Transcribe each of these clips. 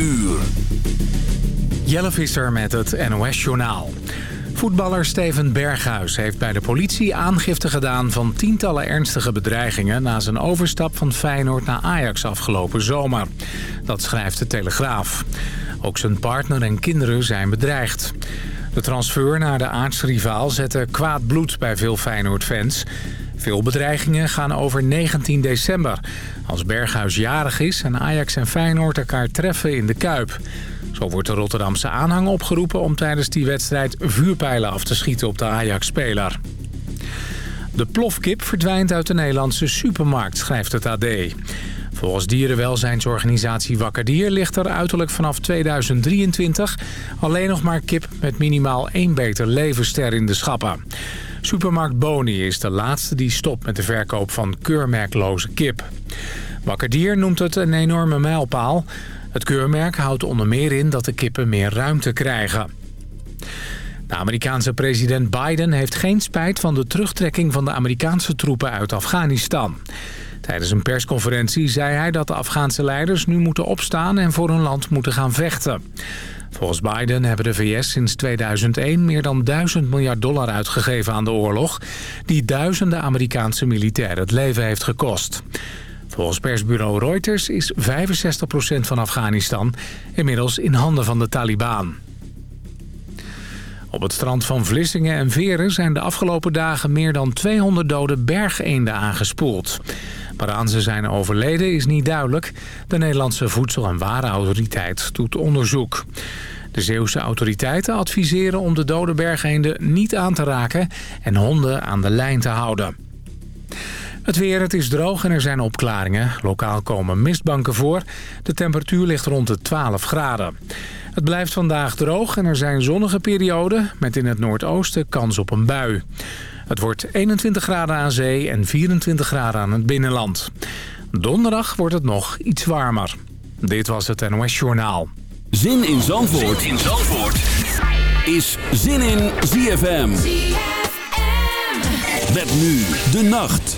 uur. Jelle Visser met het NOS-journaal. Voetballer Steven Berghuis heeft bij de politie aangifte gedaan... van tientallen ernstige bedreigingen... na zijn overstap van Feyenoord naar Ajax afgelopen zomer. Dat schrijft de Telegraaf. Ook zijn partner en kinderen zijn bedreigd. De transfer naar de aartsrivaal zette kwaad bloed bij veel Feyenoord-fans... Veel bedreigingen gaan over 19 december. Als Berghuis jarig is en Ajax en Feyenoord elkaar treffen in de Kuip. Zo wordt de Rotterdamse aanhang opgeroepen om tijdens die wedstrijd vuurpijlen af te schieten op de Ajax-speler. De plofkip verdwijnt uit de Nederlandse supermarkt, schrijft het AD. Volgens dierenwelzijnsorganisatie Wakker Dier ligt er uiterlijk vanaf 2023 alleen nog maar kip met minimaal één beter levensster in de schappen. Supermarkt Boni is de laatste die stopt met de verkoop van keurmerkloze kip. Wakker Dier noemt het een enorme mijlpaal. Het keurmerk houdt onder meer in dat de kippen meer ruimte krijgen. De Amerikaanse president Biden heeft geen spijt van de terugtrekking van de Amerikaanse troepen uit Afghanistan. Tijdens een persconferentie zei hij dat de Afghaanse leiders nu moeten opstaan en voor hun land moeten gaan vechten. Volgens Biden hebben de VS sinds 2001 meer dan 1000 miljard dollar uitgegeven aan de oorlog... die duizenden Amerikaanse militairen het leven heeft gekost. Volgens persbureau Reuters is 65% van Afghanistan inmiddels in handen van de Taliban. Op het strand van Vlissingen en Veren zijn de afgelopen dagen meer dan 200 dode bergeenden aangespoeld. Waaraan ze zijn overleden is niet duidelijk. De Nederlandse Voedsel- en Warenautoriteit doet onderzoek. De Zeeuwse autoriteiten adviseren om de dode bergeenden niet aan te raken en honden aan de lijn te houden. Het weer, het is droog en er zijn opklaringen. Lokaal komen mistbanken voor. De temperatuur ligt rond de 12 graden. Het blijft vandaag droog en er zijn zonnige perioden... met in het noordoosten kans op een bui. Het wordt 21 graden aan zee en 24 graden aan het binnenland. Donderdag wordt het nog iets warmer. Dit was het NOS Journaal. Zin in Zandvoort, zin in Zandvoort. is Zin in ZFM. ZFM. Met nu de nacht.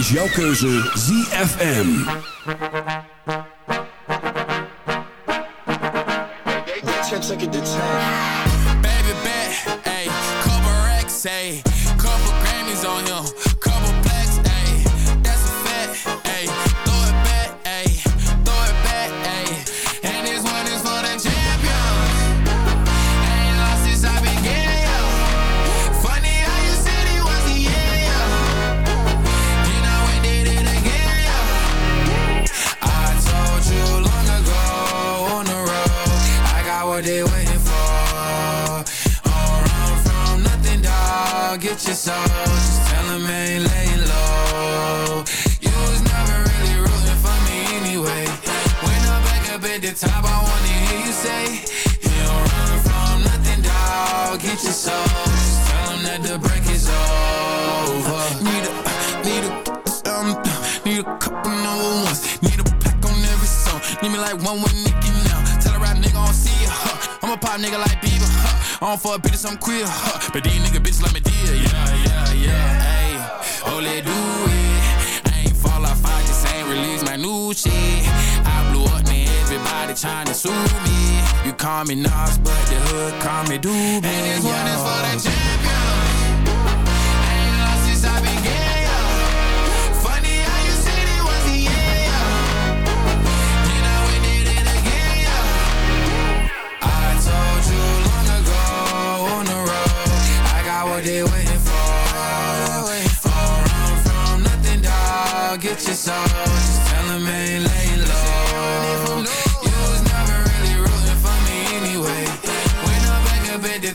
Is jouw keuze ZFM. Nigga like Bieber. Huh. I don't fuck bitches, I'm queer. Huh. But these nigga bitches like me deal. Yeah, yeah, yeah. Hey, oh, let do it. I ain't fall off, I just ain't release my new shit. I blew up, man. Everybody trying to sue me. You call me Nas, but the hood call me Doobie. And this one is for the champion.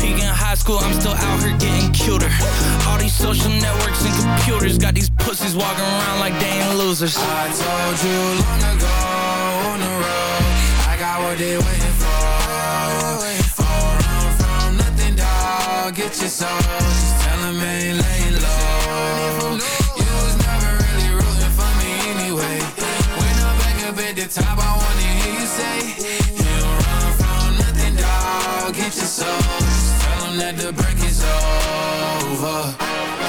peak in high school, I'm still out here getting cuter. All these social networks and computers got these pussies walking around like they ain't losers. I told you long ago on the road, I got what they waiting for. All run from nothing, dog. Get your soul, just tell them ain't laying low. You was never really rooting for me anyway. When I'm back up at the top, I wanna hear you say, You don't run from nothing, dog. Get your soul, that the break is over.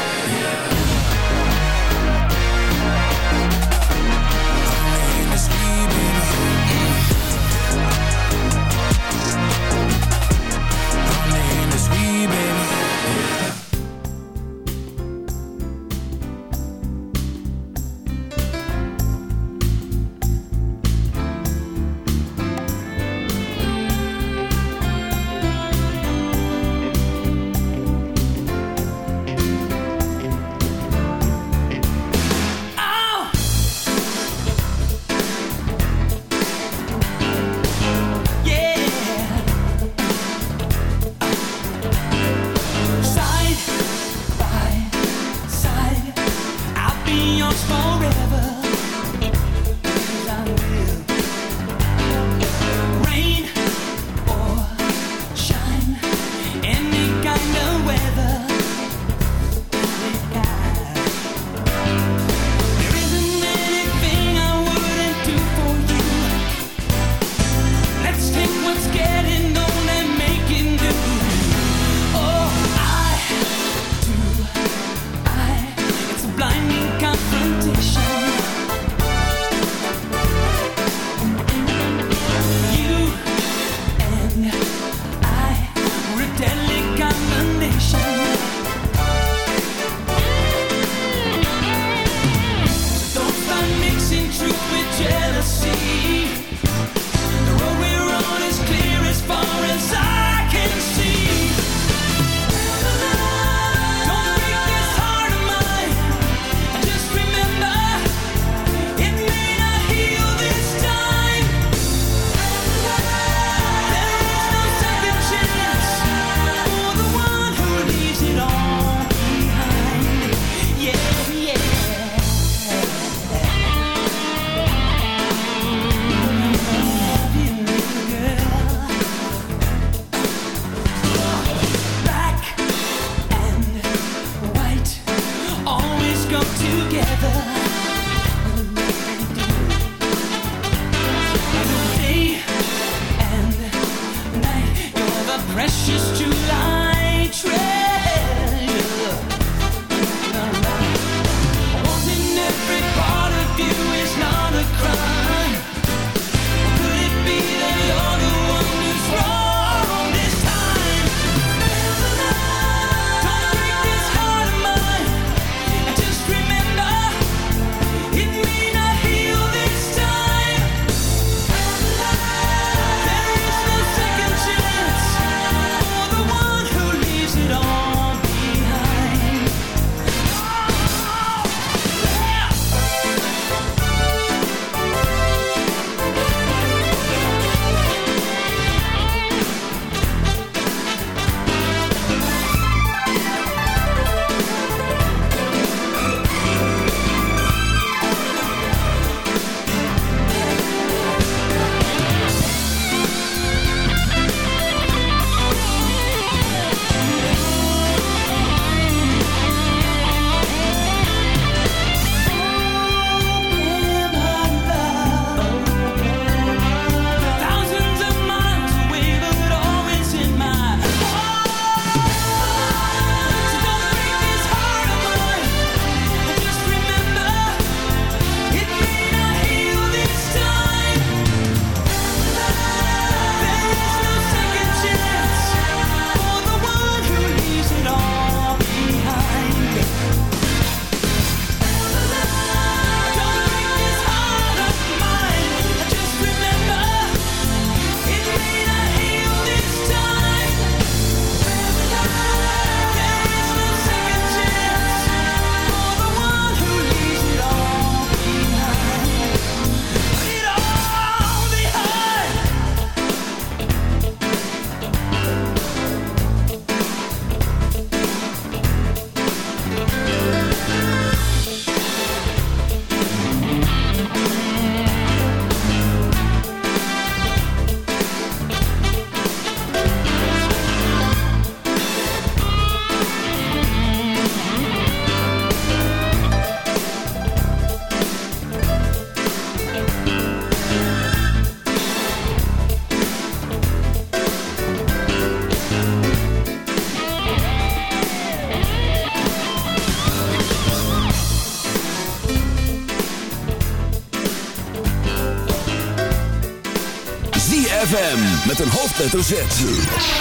met een hoofdletter Z.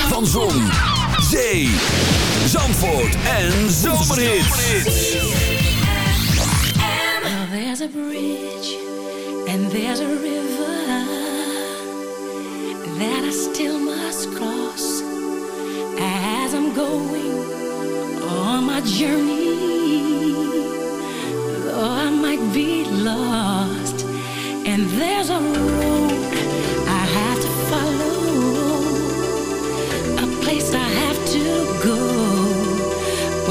Van Zon, Zee, Zandvoort en Zomerhit. There's a bridge and there's a river that I still must cross as I'm going on my journey.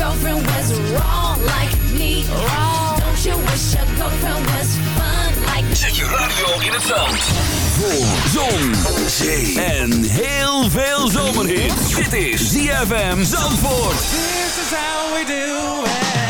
girlfriend was wrong like me? Wrong. Don't you wish your girlfriend was fun like me? Zet je radio in het zand. Voor zon, zee en heel veel zomerhit. Dit is ZFM Zandvoort. This is how we do it.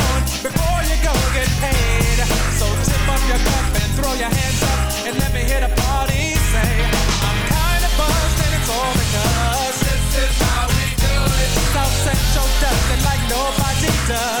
before you go get paid. So tip up your cup and throw your hands up and let me hear the party say, I'm kinda buzzed and it's all because this is how we do it. South Central does it like nobody does.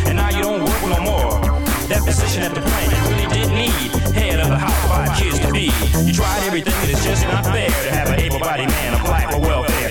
position at the plant you really did need. Head of the house, five kids to be. You tried everything, and it's just not fair to have an able-bodied man apply for welfare.